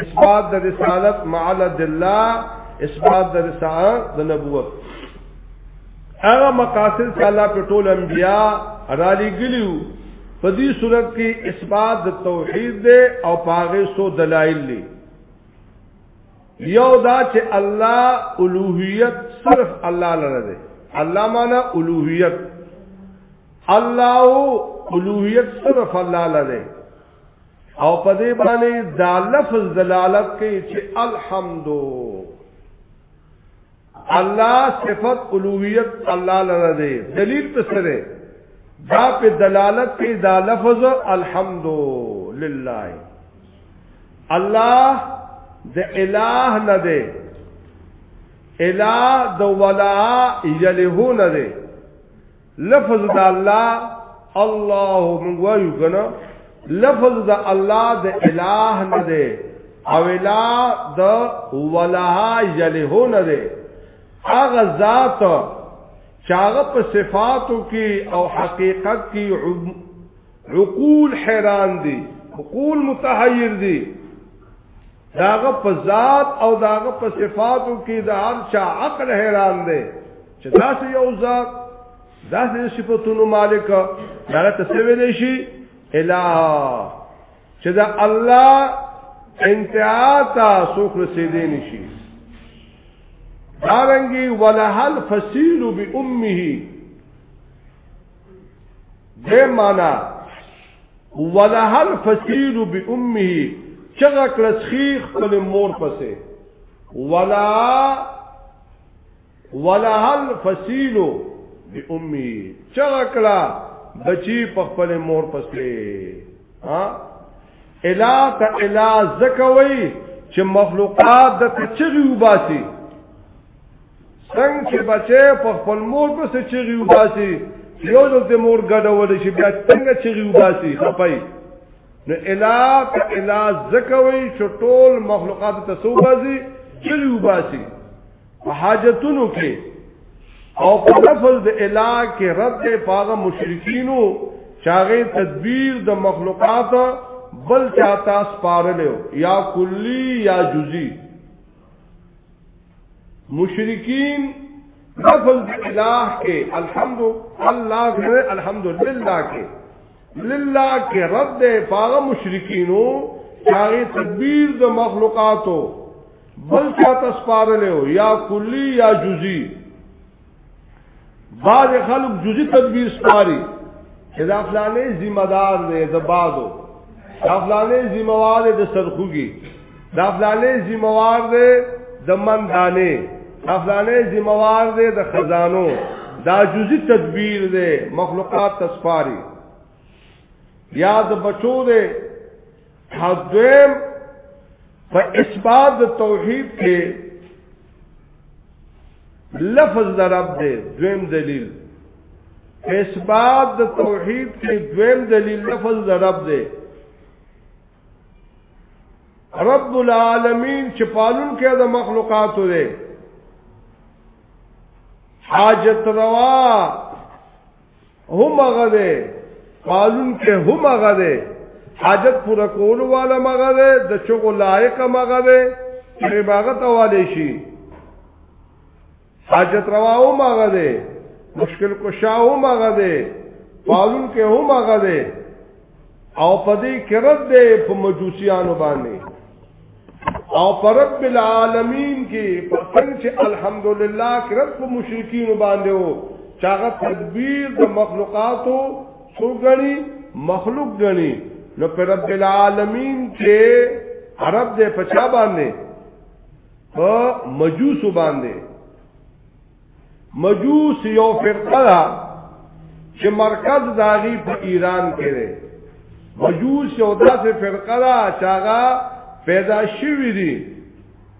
اثبات د رسالت معل الله اثبات د رسالت د نبوت هغه مقاصد چې الله په ټول انبیا را لګلیو په دې صورت کې اثبات د توحید دی او پاغه سو دلایل دی یو دا چې الله الوهیت صرف الله لره دی الله معنا الوهیت الله الوهیت صرف الله لره او په دې باندې دا لفظ دلالت کوي چې الحمد الله صفت اولویت الله لره دی دلیل په سره دا په دلالت کوي دا لفظ الحمد لله الله د الہ نه دی الہ د ولا یلهو نه دی لفظ د الله الله مونږ وایو کنه لفظ د الله د الٰه نه دی او الٰه د ولها یله نه دی هغه ذات چاغه په صفاتو کې او حقیقت کې عقول حیران دي عقول متحیر دي داغه په ذات او داغه په صفاتو کې د هر چا عقل حیران دی چې داسې یو ذات داسې صفاتونو مالک هغه تسویل شي الہ چې دا الله انتها تا سوک رسیدې نشي دارنګي ولهل فصیل بامه دې معنا ولهل فصیل بامه چغه کلسخی خپل مور پسې ولا ولهل فسیلو بی امی چغکلا بچی په خپل مور پسې ها الا ته الا زکوي چې مخلوقات د تچغي وباسي څنګه چې بچي په خپل مور پسې چغي وباسي یو ځل ته مور ګډول شي بیا څنګه چغي وباسي خپای نو الا ته الا زکوي چې ټول مخلوقات ته سوباسي چغي وباسي په حاجتونو کې او په لفظ د الہ کې رد دی پاغه مشرکینو چاغه تدبیر د مخلوقات بل چاته سپارلو یا کلی یا جزئی مشرکین لفظ الہ کې الحمد الله غره الحمدلله کې لله کې رد دی پاغه مشرکینو چاغه تدبیر د مخلوقاتو بل چاته سپارل او یا کلی یا جزئی بعض خلک جزئی تدبیر سپاري اذا فلانه ذمہ دار دی د بازو دا فلانه ذمہ وار دی د سرخوږي دا فلانه ذمہ وار دی د مندانه دا فلانه ذمہ وار دی د خزانو دا جزئی تدبیر دی مخلوقات تسپاري یا د بچو دی حدویم په اثبات د توحید کې لفظ د رب دی دویم دلیل په اثبات د توحید کې دویم دلیل لفظ د رب دی رب العالمین چې پالون کې د مخلوقاتو دی حاجت روا هم هغه دی قالون کې هم هغه دی حاجت پورا کول والا مغه دی د چغو لایق مغه دی عبادت والے شي حاجت رواو مغه دی مشکل کشاو مغه دی قالون کې هم هغه دی او پدې کې رد دی په مجوسیانو باندې او پر رب العالمین کې په څنګه چې الحمدلله کې رد په مشرکین باندې وو چاغه تدبیر د مخلوقاتو څو غني مخلوق غني نو پر رب العالمین کې عرب دې پچا باندې په مجوس باندې مجوس یو فرقه ده چې مرکز داغي په ایران کې دی مجوس یو داسې فرقه ده چې هغه پیدا شوی دی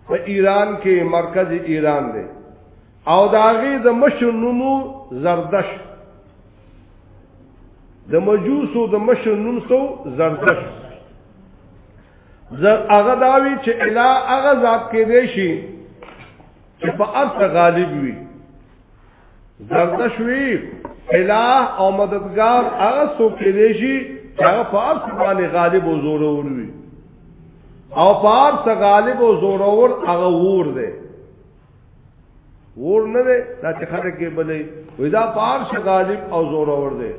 په ایران کې مرکز ایران دی او داغي د مشر نومو زردش د مجوسو د مشر نوم سو زردش زر هغه داوی چې الا هغه ذات کې دی شي چې په ارته غالب وي زردش وی الہ او مددگار هغه څوک دی شي هغه په ارث باندې غالب او زورور وي او په ارث غالب او زورور هغه ور دی ور نه دی دا چې خلک یې بلې وې دا په ارث غالب او زورور دی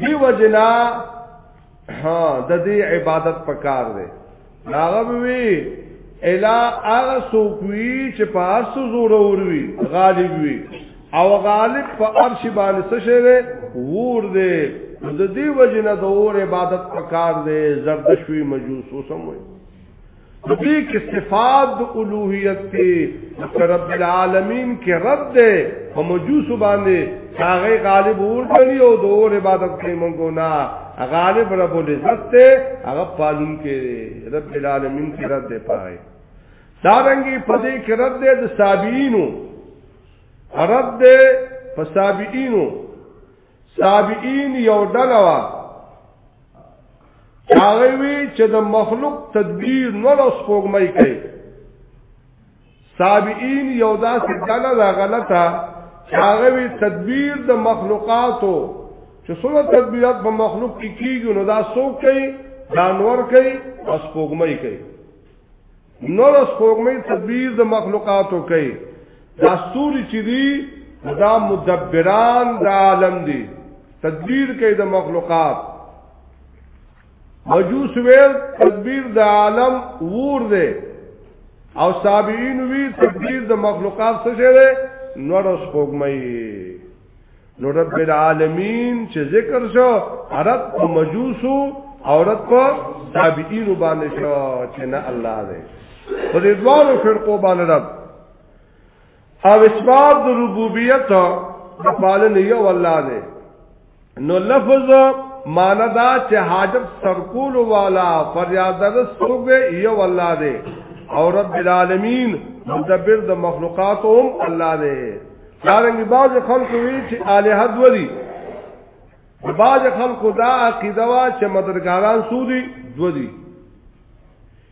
دی وجنا ها د دې عبادت پکار دی هغه وی الا هغه سوکوي چې په هر څه زور وروي غالب وي او غالب په عرش باندې څه شي دی ور دی د دې وجنه د اور عبادت پکار دی زردشوی مجوس وسموي دې کې صفات الوهیت ته رب العالمین کې رد ده په مجوس باندې هغه غالب ورغلی او د اور عبادت کوي مونږ نه غالب رب العزت ته هغه پالون کې رب العالمین کې رد ده پای دارنګي په دې کې رد ده د صابینو رد ده په صابینو سابعین یو ډله وا هغه وی چې د مخلوق تدبیر نور اوس کومای کوي سابعین یو داسې ډله دا غلطه هغه وی تدبیر د مخلوقاتو چې څومره تدبیرات په مخلوق کې کیږي نو دا څوک کوي دا نور کوي اوس کومای کوي نور سپوږمۍ تدبیر د مخلوقاتو کوي دا ستوري چې دي دا مدبران د عالم دي تدبیر کوي د مخلوقات مجوس ویل تدبیر د عالم ور دي او صابئین وی تدبیر د مخلوقات څه شي نور سپوږمۍ نو رب العالمین چې ذکر شو عرب په مجوسو او رب په تابعین باندې شو چې نه الله دې په دې دوارو فرقو باندې رب او اسباب د ربوبیت د پالنې یو الله دې نو لفظ مانا دا چې حاجت سرکول والا فریاد رسوګ یو الله دې او رب العالمین مدبر د مخلوقات هم الله دې دارنګ باز خلکو وی چې الہ دو دي باز خلکو دا عقیده وا چې مدرګاران سودي دو دي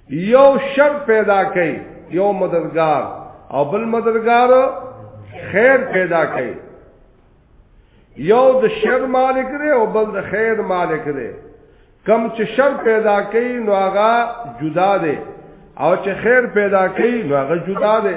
یو شر پیدا کړي یو مددگار او بل مددگار خیر پیدا کړي یو د شر مالک دی او بل د خیر مالک دی کم چې شر پیدا کړي نو هغه جدا دی او چې خیر پیدا کړي نو هغه جدا دی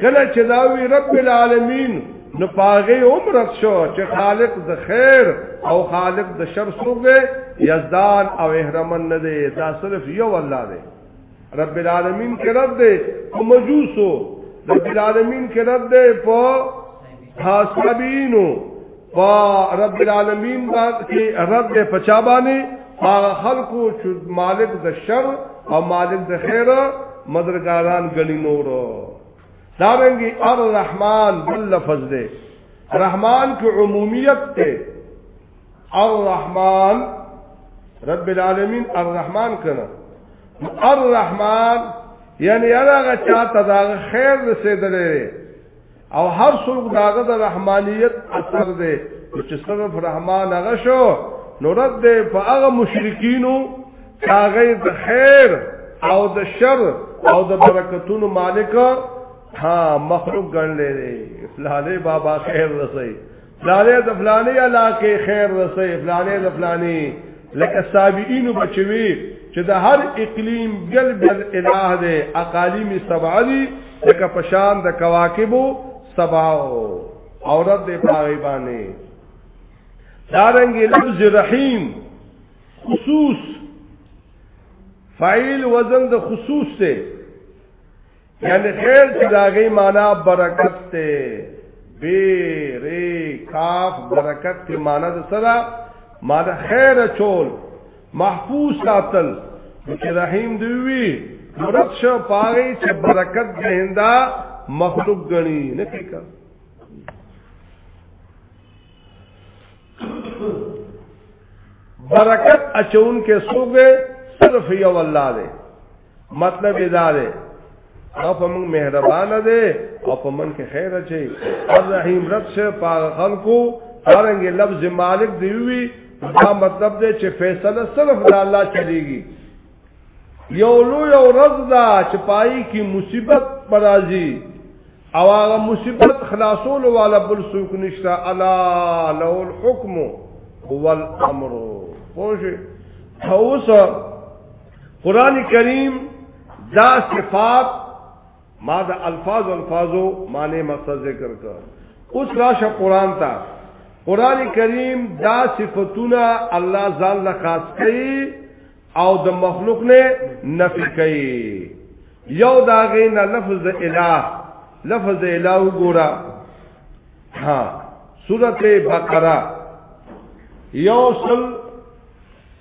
کله چې دا وی رب العالمین نو پاغه عمر شو چې خالق د خیر او خالق د شر سوګه یزدان او احرمن نه دی دا صرف یو الله دی رب العالمین کې رب دی او مجوسو رب العالمین کې رب دی په حاسبینو پا رب العالمین باندې رب دې پچا باندې هغه خلقو چې مالک د شر او مالک د خیر مدرګاران غنی نور دارنګي الرحمن بل لفظ دې رحمان کې عمومیت ته الرحمن رب العالمین الرحمن کنا الرحمن یعنی هغه چاته دا خیر رسیدلې او هر څوک داغه د رحمانیت اثر دی چې صرف رحمان هغه شو نو رد دی په هغه مشرکینو هغه د خیر او د شر او د برکتونو مالک ها مخلوق ګڼلې دی فلاله بابا خیر رسي فلانه د فلانه علاقه خیر رسي فلانه د فلانه لکه سابعین بچوي چې د هر اقلیم ګل بل الہ دی اقالیم سبع دی لکه پشان د کواکبو سبع او رد پاغي باندې دارنګ لفظ رحیم خصوص فاعل وزن د خصوص ته یعنی خیر چې داغی مانا برکت ته بی ری کاف برکت ته مانا د سره مانا خیر چول محفوظ ساتل چې رحیم دوی مرد شو پاغی چې برکت دهنده مخلوق غنی نه فکر برکت اچون کې سوګه صرف یو الله دی مطلب دا دی او په موږ مهربان دی او په موږ کې خیر چي الرحیم رب سے پاغ خلقو څنګه لفظ مالک دی وی دا مطلب دی چې فیصله صرف د الله چلیږي یو لو یو رز دا چې پای کې مصیبت پرازي او هغه مصیبت خلاصول والا بل سوق نشتا الا له الحكم هو الامر پوه شئ اوس قران کریم دا صفات ما دا الفاظ الفاظو معنی مقصد ذکر کړ اوس راشه قران ته قران کریم دا صفاتونه الله ځان له خاص کوي او د مخلوق نه نفي کوي یو دا غینا لفظ الہ لفظ الہ وګورا ها سورته بقره یوصل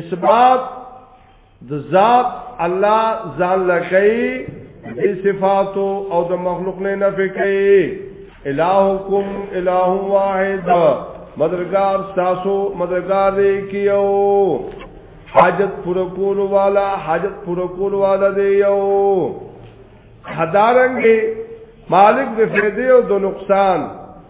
اثبات د ذات الله ځان لکئی د صفاتو او د مخلوق نه نفی کئی الہکم الہ واحد مدرگار ساسو مدرگار دے کیو حاجت پورا کول والا حاجت پورا کول والا دے یو حدارنگی مالک د فیدی او د نقصان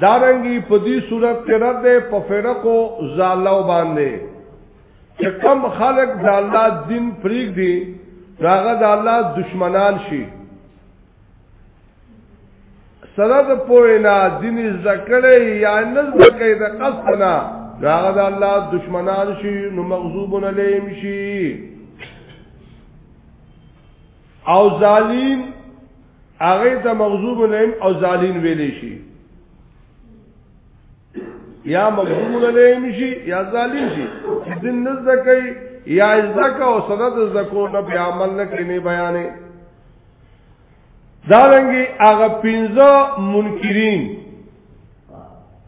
دارنګي په دې صورت کې رد په فرقو زالو باندې چې کم خلق د الله دین پریګ دي راغه د الله دشمنان شي سره د پوینا دین زکړې یا نه زکې د قصنا راغه د الله دشمنان شي نو مغضوبون علیم شي او ظالم هغه ته مغضوب علیم او ظالین ویلې شي یا مغضوب علیم شي یا ظالین شي دین نزد کوي یا ازدکا او سند زکو نه په عمل نه کینه بیانې دا رنګي هغه پنځه منکرین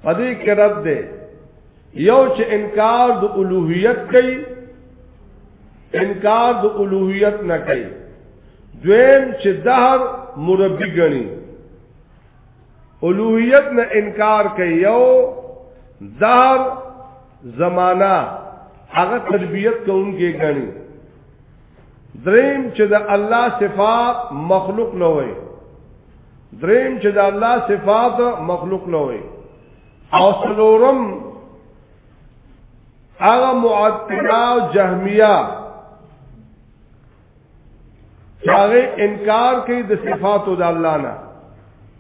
پدې کې رد ده یو چې انکار د الوهیت کوي انکار د الوهیت نه کوي دویم چې دهر مربی غني الوهیت نه انکار کوي یو دهر زمانہ هغه تربیت کوونکې غني دریم چې د الله صفات مخلوق نه وي دریم چې د الله صفات مخلوق نه وي او څلورم هغه معطله او جهمیه هغه انکار کوي د صفاتو د الله نه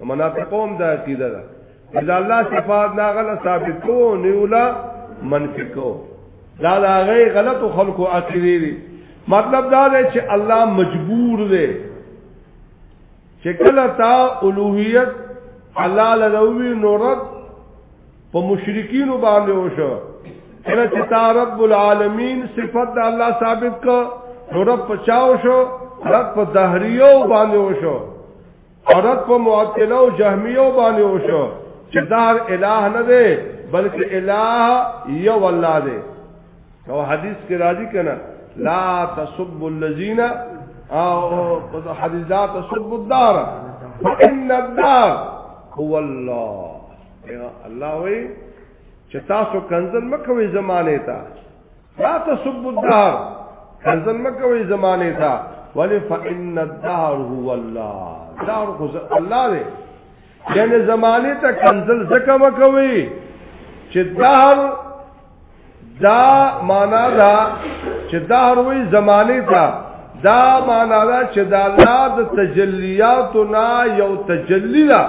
منافقوم دا عقیده ده اذا الله صفات دا غل ثابت کو نیولا منفی کو دا دا غی غلط خلقو عقیده دی مطلب دا دی چې الله مجبور دی چې کله تا الوهیت الله لروي نورت په مشرکین باندې وشو کله چې تا رب العالمین صفت د الله ثابت کو نورت پچاو شو رب په دهریو باندې وشو اورت په معطله او جهمیو باندې وشو چې دار الہ نه دی بلکې الہ یو الله دی او حدیث کې راځي کنه لا تسب الذین او په حدیث لا تسب الدار فإن الدار هو الله الله وی چې تاسو کنزل مکوې زمانه ته لا تسب الدهر کنزل مکوي زمانه تا ولی فإن الدهر هو الله دهر خو الله دی یعنی زمانه تا کنزل زکه مکوي چې دهر دا معنا دا چې دهر وی زمانه تا دا معنا دا چې دا الله د تجلیات نه یو تجلی ده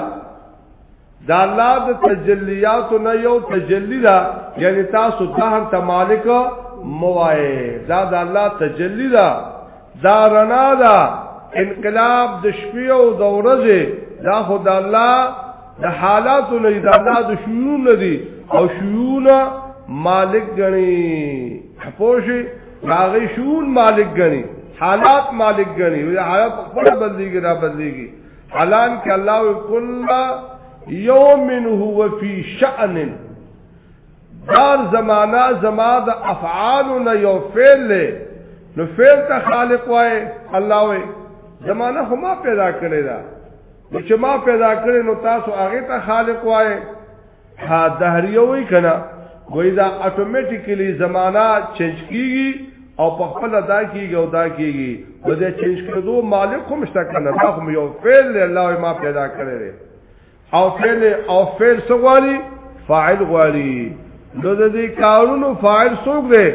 دا الله د تجلیاتو نه یو تجلی دا یعنی تاسو دهر ته مالک موای دا د الله تجلی دا دا رنا دا انقلاب د شپې او د ورځې دا خدای الله د حالاتو نه دا الله د شیوع نه دي او شیوع مالک غني پوشي راغي شیوع مالک غني حالات مالک غني حالات خپل بدليږي را بدليږي حالان کې الله کل یوم هو فی شأن دار زمانہ زما د افعال نه یو فعل له نو فعل ته خالق وای الله وای زمانہ هم پیدا کړی دا چې ما پیدا کړی نو تاسو هغه ته خالق وای ها دهریه وی کنه وای دا اتوماتیکلی زمانہ چینج کیږي او په خپل ادا کیږي او دا کیږي نو دا چینج کړو مالک هم شته کنه دا هم یو فعل دی الله ما پیدا کړی دی او فعل او فعل څه غواړي فاعل غواړي نو د دې کارونو فاعل څوک دی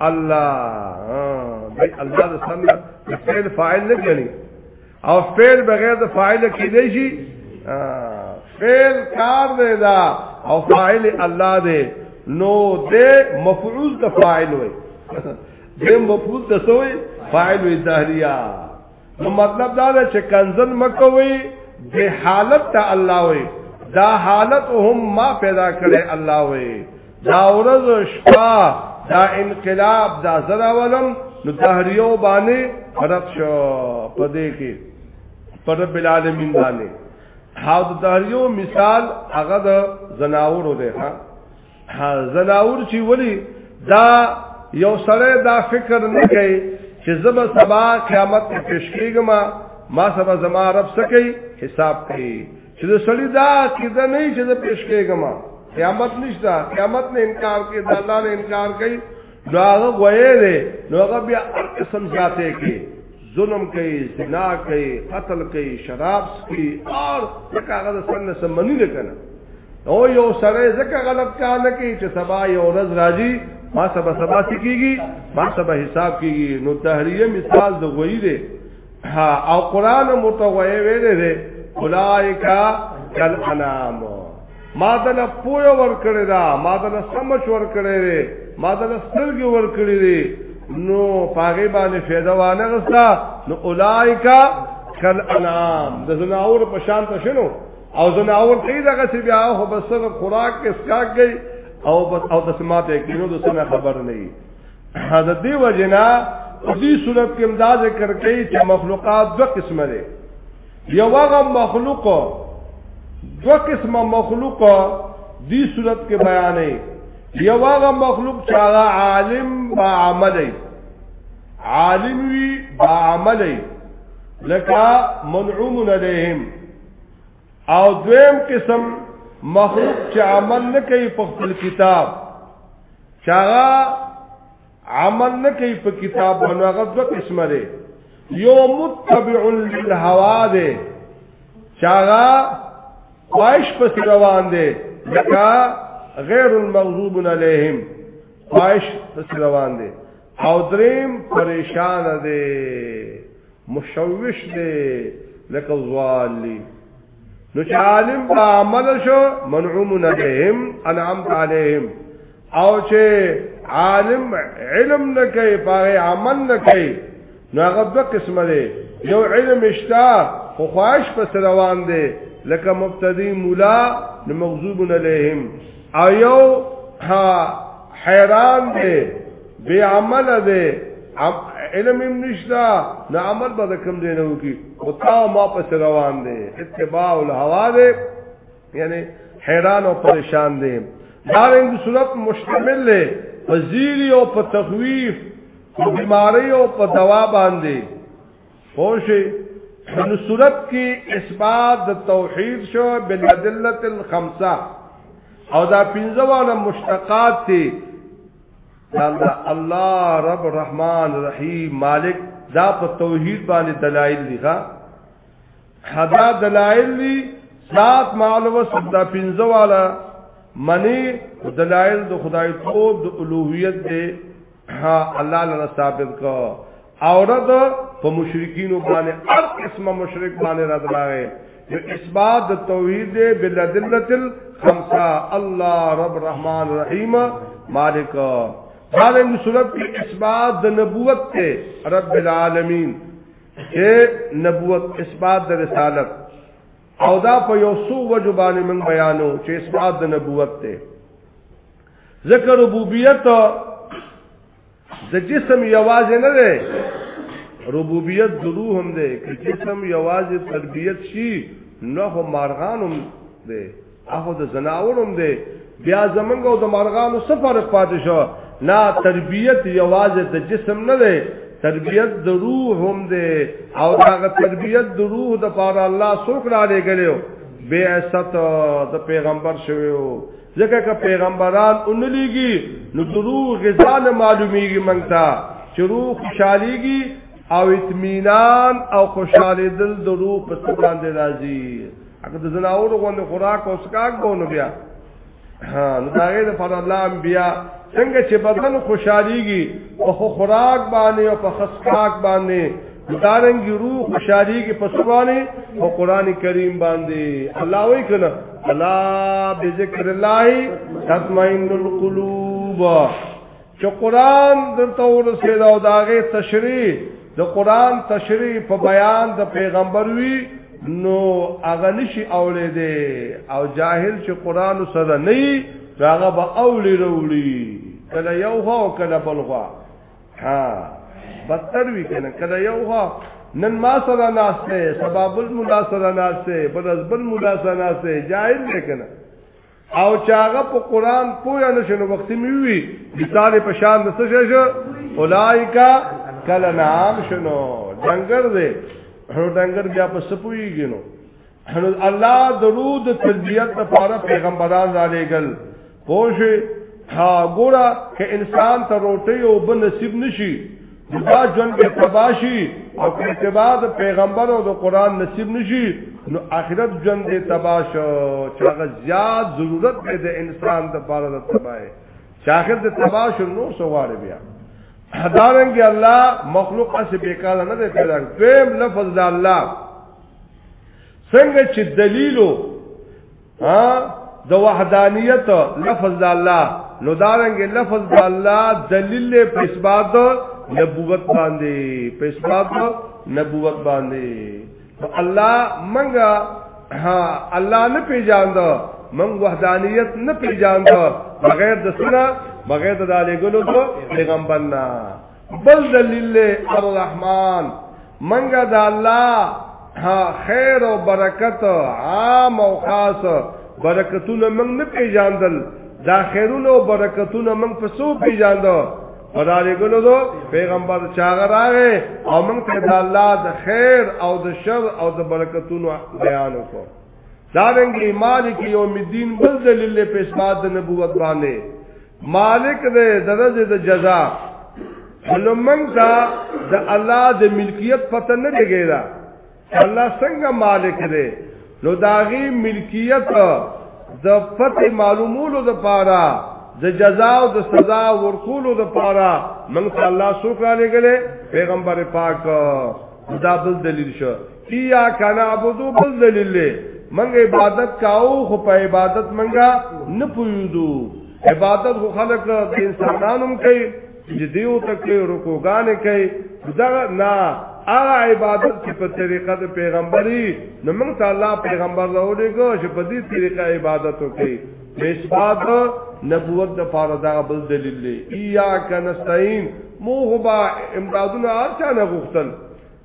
الله دی الله د سم فعل فاعل نه غني او فعل بغیر د فاعل کې دی شي فعل کار دی دا او فاعل الله دی نو دې مفعول د فاعل وي دې مفعول د سوې فاعل وي ظاهریا نو مطلب دا ده چې کنزل مکوي د حالت ته الله وي دا حالت هم ما پیدا کړي الله وي دا ورځ شپه دا انقلاب دا زرا ولم نو دهریو باندې رد شو پدې کې پر رب العالمین باندې حاض دهریو مثال هغه د زناور دی ها زناور چې ولی دا یو سره دا فکر نه کوي چې زما سبا قیامت پیش کیږم ما سبا زما رب سکی حساب کوي چې د سړی دا عقیده نه چې زه پیش کېږم قیامت نشته قیامت نه انکار کوي د الله نه انکار کوي دا هغه غوې دی نو هغه بیا قسم ذاته کوي ظلم کوي زنا کوي قتل کوي شراب کوي او ځکه هغه د سن سمنی نه کنه او یو سره ځکه غلط کار نه کوي چې سبا یو ورځ راځي ما سبا سبا کیږي ما سبا حساب کیږي نو تحریه مثال د غوې دی ها او قران متوي ویل دي اولائک کل انام ما دل پوی ور کړی دا ما دل سمچ ور کړی دی ما دل سترګي ور کړی دی نو پاغي باندې فایده وانه غستا نو اولائک کل انام د زناور په شان ته شنو او زناور ته دغه سی بیا خو بس خوراک کې سکاګ گئی او بس او د سماعت کې نو د سنه خبر نه د دې وجنا په دې صورت کې امدا ذکر کوي چې مخلوقات دوه قسمه دي یو هغه مخلوق دوه قسمه مخلوق دې صورت کې بیانې یو هغه مخلوق چې هغه عالم با عمل دی عالم وی با عمل دی لکه منعوم علیهم او دویم قسم مخلوق چې عمل نه کوي په خپل کتاب چاغه عمل نه کوي په کتاب باندې هغه دوه قسمه دي یو متبع للهوا دي چاغه خواهش پس روان دي لکه غیر المغضوب علیهم خواهش پس روان دي او دریم پریشان دی مشوش دی لکه ظالم نو چې عالم په عمل شو منعوم نبهم انعام عليهم او چې عالم علم نه کوي په عمل نه کوي نو هغه دوه قسمه دی یو علم اشتا خو خواهش پس روان دی لکه مبتدی مولا نو مغضوب علیهم او یو ها حیران دی بے عمل دی علم هم نشتا نه عمل به کم دی نه وکي او تا ما پس روان دی اتباع الهوا دی یعنی حیران او پریشان دی دا رنګ صورت مشتمل دی فزیلی او په تخویف په بیماری او په دوا باندې پوښي نو صورت کې اثبات د توحید شو بالادله الخمسه او دا پنځه واړه مشتقات دي الله الله رب رحمان رحیم مالک دا په توحید باندې دلایل دي ښا حدا دلایل دي ذات معلومه سبدا پنځه والا منی دلایل د خدای توب د الوهیت دی الله لنا ثابت کو اورد په مشرکین باندې هر قسمه مشرک باندې رد راغی نو اثبات د توحید بالذلت الخمسه الله رب رحمان رحیم مالک دارنګ صورت کې اثبات د نبوت ته رب العالمین چې نبوت اثبات د رسالت او دا په یو سو وجبانې من بیانو چې اثبات د نبوت ته ځکه ربوبیت د جسم یوازې نه دی ربوبیت د روح هم دی که جسم یوازې تربیت شي نو هو مارغان هم دی هغه د زناور هم دی بیا زمونږ او د مارغانو څه فرق پاتې شو نه تربیت یوازې د جسم نه دی تربیت د روح هم دی او هغه تربیت د روح د پاره الله څوک را لګلو بے عصت د پیغمبر شویو ځکه که پیغمبران اونلیږي نو درو غزان معلومیږي مونږ ته چې روح خوشاليږي او اطمینان او خوشاله دل د روح په څیر باندې راځي اګه د زناور غوند خوراک او سکاک بونو بیا ها نو دا غیر پر الله انبیا څنګه چې بدن خوشاليږي او خوراک باندې او په خسکاک باندې دارنګ روح خوشالي کې پسوانه او قران کریم باندې الله وی کنه الا بذکر الله تطمئن القلوب چې قران درته ورسېدا او داغه تشریح د قران تشریح په بیان د پیغمبر وی نو هغه نشي اولې دي او جاهل چې قران سره نه هغه به اولې وروړي کله یو هو کله بلغه ها بدتر وی کنه کله یو ها نن ما سره ناشته سبب الملا سره ناشته بل از بل ملا سره ناشته جاهل دی کنه او چاغه په قران پوهه نشنو وخت میوي مثال په شان د څه شې اولایکا کله نام شنو ډنګر دی هر ډنګر بیا په سپویږي نو نو الله درود تربیت لپاره پیغمبران را لېګل پوه ها ګوره ک انسان ته روټي او بن نصیب نشي دا ژوند کې تباشي او اتباع د پیغمبر او د قران نصیب نشي نو اخرت ژوند دې تباش چې هغه زیات ضرورت دی د انسان د پاره د تباہي چې اخرت د تباش نو سوال بیا حدارنګ الله مخلوق اس بیکاله نه پیدا کوي لفظ د الله څنګه چې دلیلو ها د وحدانیت لفظ د الله نو دارنګ لفظ د الله دلیل په اثبات نبوت باندې په اثبات نبوت باندې الله منګه ها الله نه پیژاند من وحدانیت نه پیژاند بغیر د سنا بغیر د دالګلو پیغمبر نه بل دلیل الرحمن منګه د الله خیر او برکت عام او خاص برکتونه موږ نه پیژاندل دا خیرونه او برکتونه موږ په سو پیژاندو پداري ګلو دو پیغمبر چاغه راغې او موږ ته د الله د خیر او د شر او د برکتونو بیان وکړو دارنګي مالک یوم الدین بل دلیل په اثبات د نبوت باندې مالک دې درجه د جزا لمن دا د الله د ملکیت پته نه لګیدا الله څنګه مالک دې نو داغي ملکیت د پته معلومولو د پاره د جزا او د سزا ورکولو د پاره موږ الله سوکړه لګلې پیغمبر پاک دا بل دلیل شو ایا کنا عبدو بل دلیل له منګ عبادت کاو خو په عبادت منګا نه پویدو عبادت خو خلق د انسانانو کوي چې دیو تک رکوګان کوي دا نه هغه عبادت چې په طریقه د پیغمبري نو موږ ته الله پیغمبر راولېګو چې په دې طریقه عبادت وکړي نسبت نبوت د فار دا بل دلیل دی یا کنستاین موهبا امدادونه ارچا نه غوښتل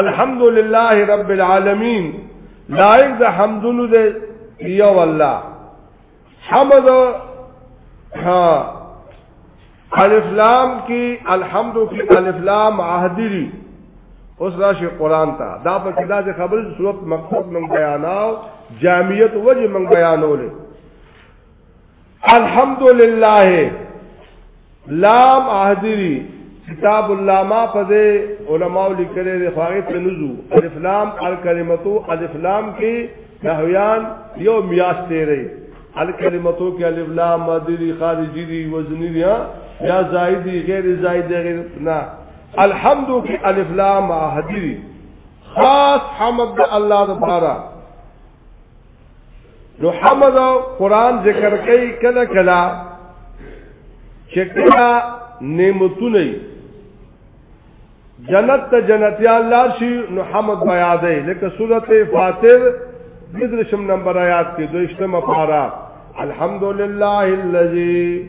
الحمد لله رب العالمین لایق د حمدونو دې یو الله حمد ها الف لام کی الحمد کی الف لام عهدی اوس راشي قران ته دا په کدا چې خبر صورت مقصد من بیاناو جامعیت وجه من بیانولې الحمدلله لام احدری کتاب اللاما په دې علماء لیکلي د خواږه تنزو الف لام الکلمتو الف لام کې نحویان یو میاس تیرې الکلمتو کې الف لام مدری خارجي دي وزنی دي یا زائدی غیر زائد غیر نه الحمد کې الف لام حدری خاص حمد الله تعالی نو حمد قران ذکر کوي کله کله چې کله نعمتونه جنت ته جنتیان لار شي نو حمد بیا دی لکه سورته فاطر دشم نمبر آیات کې دوشتمه پارا الحمدلله الذی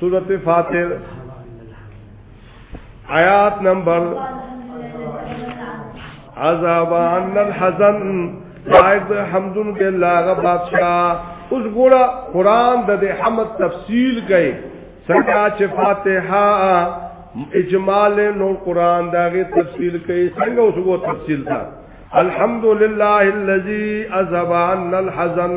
سورت فاتر آیات نمبر عذاب ان الحزن شاید حمدن بالله غ بادشاہ اوس ګوره قران د دې حمد تفصیل کوي څنګه چې فاتحه اجمال نو قران داغه تفصیل کوي څنګه اوس وو تفصیل تا الحمدلله الذي اذهب عنا الحزن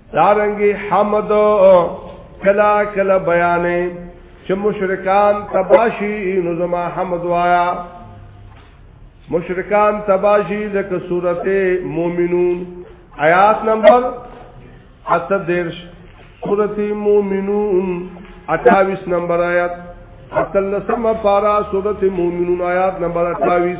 دارنګي حمد کلا کلا بیانې چې مشرکان تباشي نو زما حمد وایا مشرکان تباشی لکه صورت مومنون آیات نمبر اتا دیرش صورت مومنون اٹھاویس نمبر آیات اتلسم پارا صورت مومنون آیات نمبر اٹھاویس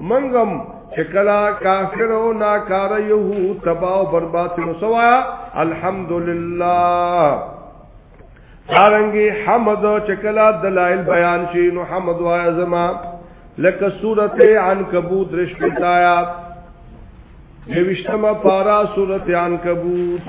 منګم چکلا کافر او ناکار یو تباہ او برباد نو سوا الحمدللہ دارنګي حمد چکلا دلائل بیان شي نو حمد وایا زما لکه سورته عنکبوت رشتایا دویشتمه پارا سورته عنکبوت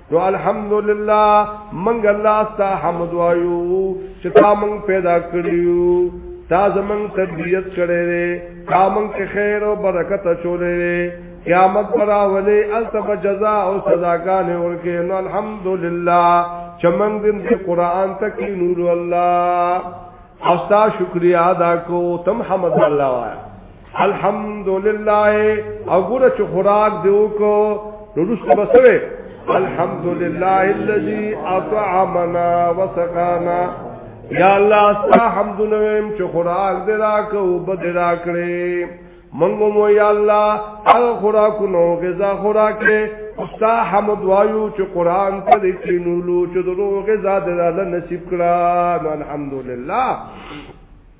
نو الحمدلله منګ الله ستا حمد وایو چې تا مونږ پیدا کړیو تا زمنګ تربیت کړې دې تا مونږ کې خیر او برکت چولې دې قیامت پر اوله التب جزاء او سزاګان ورکه نو الحمدلله چې مونږ دې قران تک نور الله او ستا شکریا ادا کو تم حمد الله وایا الحمدلله او ګره چې خوراک دی وکړو نو رسو بسوي الحمدلله الذي اطعمنا وسقانا یا الله استا حمدونه ویم چې خوراک دې راکو وب دې راکړې منګو مو یا الله هغه خوراک نو غذا خوراک دې استا حمد وایو چې قران ته دې کینولو چې دغه غذا دې الله نصیب کړه الحمدلله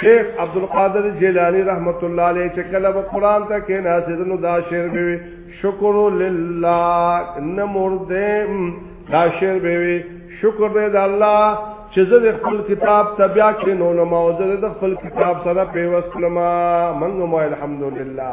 شیخ عبدالقادر جیلانی رحمت الله علیه چې کله په قران ته کې ناسید نو دا شعر به وي شکر لله نمردم دا شعر به وي شکر دې د الله چې زه د خپل کتاب ته بیا کې نو نو ما زه د خپل کتاب سره پیوست لما منګ مو الحمدلله